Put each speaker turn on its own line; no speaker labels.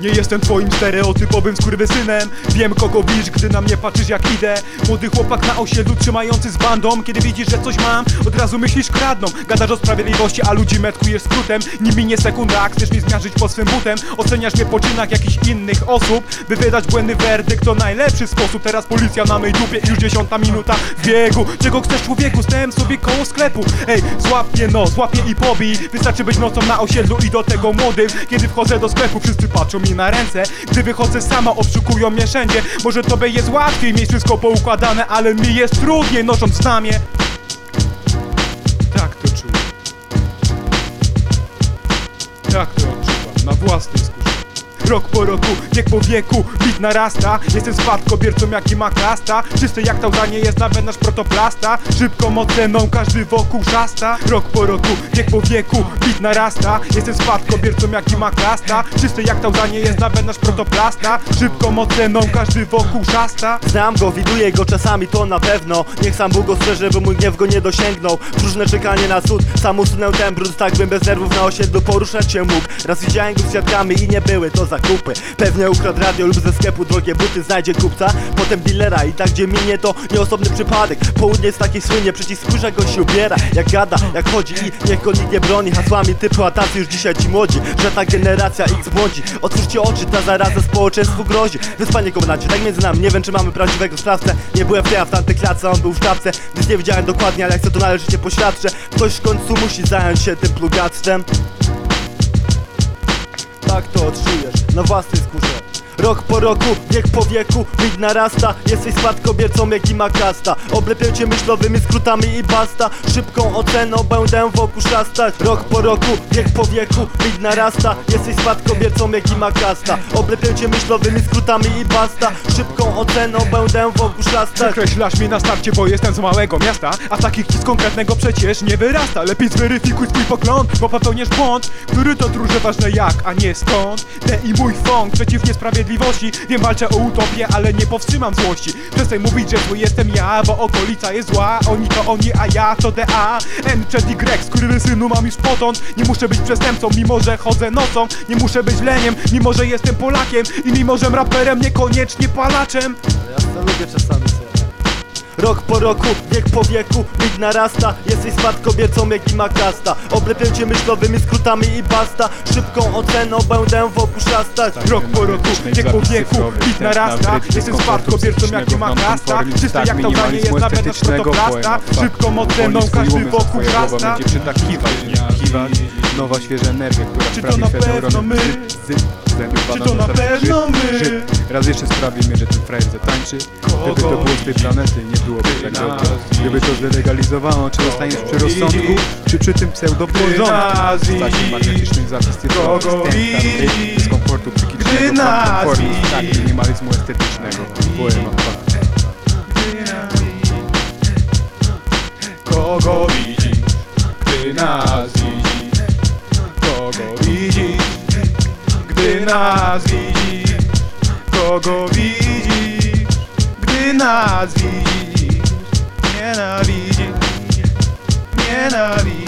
Nie jestem twoim stereotypowym skurwysynem. Wiem kogo widzisz, gdy na mnie patrzysz jak idę. Młody chłopak na osiedlu trzymający z bandą. Kiedy widzisz, że coś mam, od razu myślisz kradną. Gadasz o sprawiedliwości, a ludzi metkujesz skrótem. Nie minie sekunda, chcesz mi zmiażdżyć po swym butem. Oceniasz mnie po czynach jakichś innych osób By wydać błędny werdykt. To najlepszy sposób. Teraz policja na mej dupie już dziesiąta minuta w biegu. Czego chcesz człowieku? Stałem sobie koło sklepu. Ej, złap no, złap i pobij. Wystarczy być nocą na osiedlu i do tego młodym. Kiedy wchodzę do sklepu, wszyscy patrzą mi na ręce. Gdy wychodzę sama, obszukują mnie wszędzie. Może tobie jest łatwiej mieć wszystko poukładane Ale mi jest trudniej nosząc znamie Tak to czuję. Tak to odczuwam, na własnej Rok po roku, wiek po wieku, bit narasta. Jestem spadkobiercą jak i makasta Czysty jak tałzanie jest nawet nasz protoplasta. Szybką oceną każdy wokół szasta Rok po roku, wiek po wieku, bit narasta. Jestem spadkobiercą jak i makasta Czysty jak tałzanie jest nawet nasz protoplasta. Szybką oceną każdy wokół szasta
Znam go, widuję go czasami, to na pewno. Niech sam Bóg go strzeże, by mój gniew go nie dosięgnął. Próżne czekanie na cud, sam usunę ten brud. Tak bym bez nerwów na osiedlu poruszać się mógł. Raz widziałem go z świadkami i nie były to zakupy. Pewnie ukradł radio lub ze sklepu drogie buty Znajdzie kupca, potem dealera I tak gdzie minie to nieosobny przypadek. Południe z takiej słynie, przecież spójrz go się ubiera. Jak gada, jak chodzi i niech go nikt nie broni. Hasłami typu, a tacy już dzisiaj ci młodzi Że ta generacja X błądzi Otwórzcie oczy, ta zaraza społeczeństwu grozi. Wyspanie komendancie, tak między nami. Nie wiem czy mamy prawdziwego sprawcę Nie byłem w tej, a w tamtej klatce, on był w czapce Więc nie wiedziałem dokładnie, ale jak chcę to należycie poświadczę. Ktoś w końcu musi zająć się tym plugactwem tak to odczujesz na własnej skórze Rok po roku, wiek po wieku, mit narasta. Jesteś spadkobiercą jak i makasta. Oblepię cię myślowymi skrótami i basta. Szybką oceną będę wokół szastać. Rok po roku, wiek po wieku, mit narasta. Jesteś spadkobiercą jak i makasta. Oblepię cię myślowymi skrótami i basta. Szybką oceną będę wokół szastać.
Przekreślasz mnie na starcie, bo jestem z małego miasta. A takich z konkretnego przecież nie wyrasta. Lepiej zweryfikuj swój pogląd, bo popełniesz błąd Który to druże ważne jak, a nie stąd Te i mój fąk przeciw niesprawiedliwości Wiem, walczę o utopię, ale nie powstrzymam złości. Przestań mówić, że zły jestem ja, bo okolica jest zła. Oni to oni, a ja to DA N przed Y, skurwysynu mam już potąd. Nie muszę być przestępcą, mimo że chodzę nocą. Nie muszę być leniem, mimo że jestem Polakiem. I mimo że raperem, niekoniecznie palaczem.
Ja to lubię czasami. Rok po roku, wiek po wieku, mit narasta. Jesteś spadkobiercą jak i makasta Oblepię cię myślowymi skrótami i basta. Szybką oceną będę wokół szastać
Rok po roku, wiek po wieku, bit narasta. Jestem spadkobiercą jak i makasta Czysty jak tałzanie jest nawet nasz protoplasta Szybką oceną każdy wokół rasta
będzie przytakiwać, nie? Kiwać Nowa świeża energia, która
Czy to na pewno my?
Zęby
Czy to na pewno my?
Raz jeszcze sprawimy, że ten frajer zatańczy Gdyby to było z tej planety, nie byłoby tak dobrze. Gdyby to zlegalizowano, czy zostaniesz przy rozsądku Czy przy tym pseudoporządku. Stać magnetycznych zapis
widzisz?
Dyskomfortu
Gdy
psychicznego, komfortu, tak, minimalizmu estetycznego. Poema, fuck.
Kogo widzisz, gdy nas nas widzisz? Kogo widzisz, gdy nas widzisz? Nienawidzisz, nienawidzisz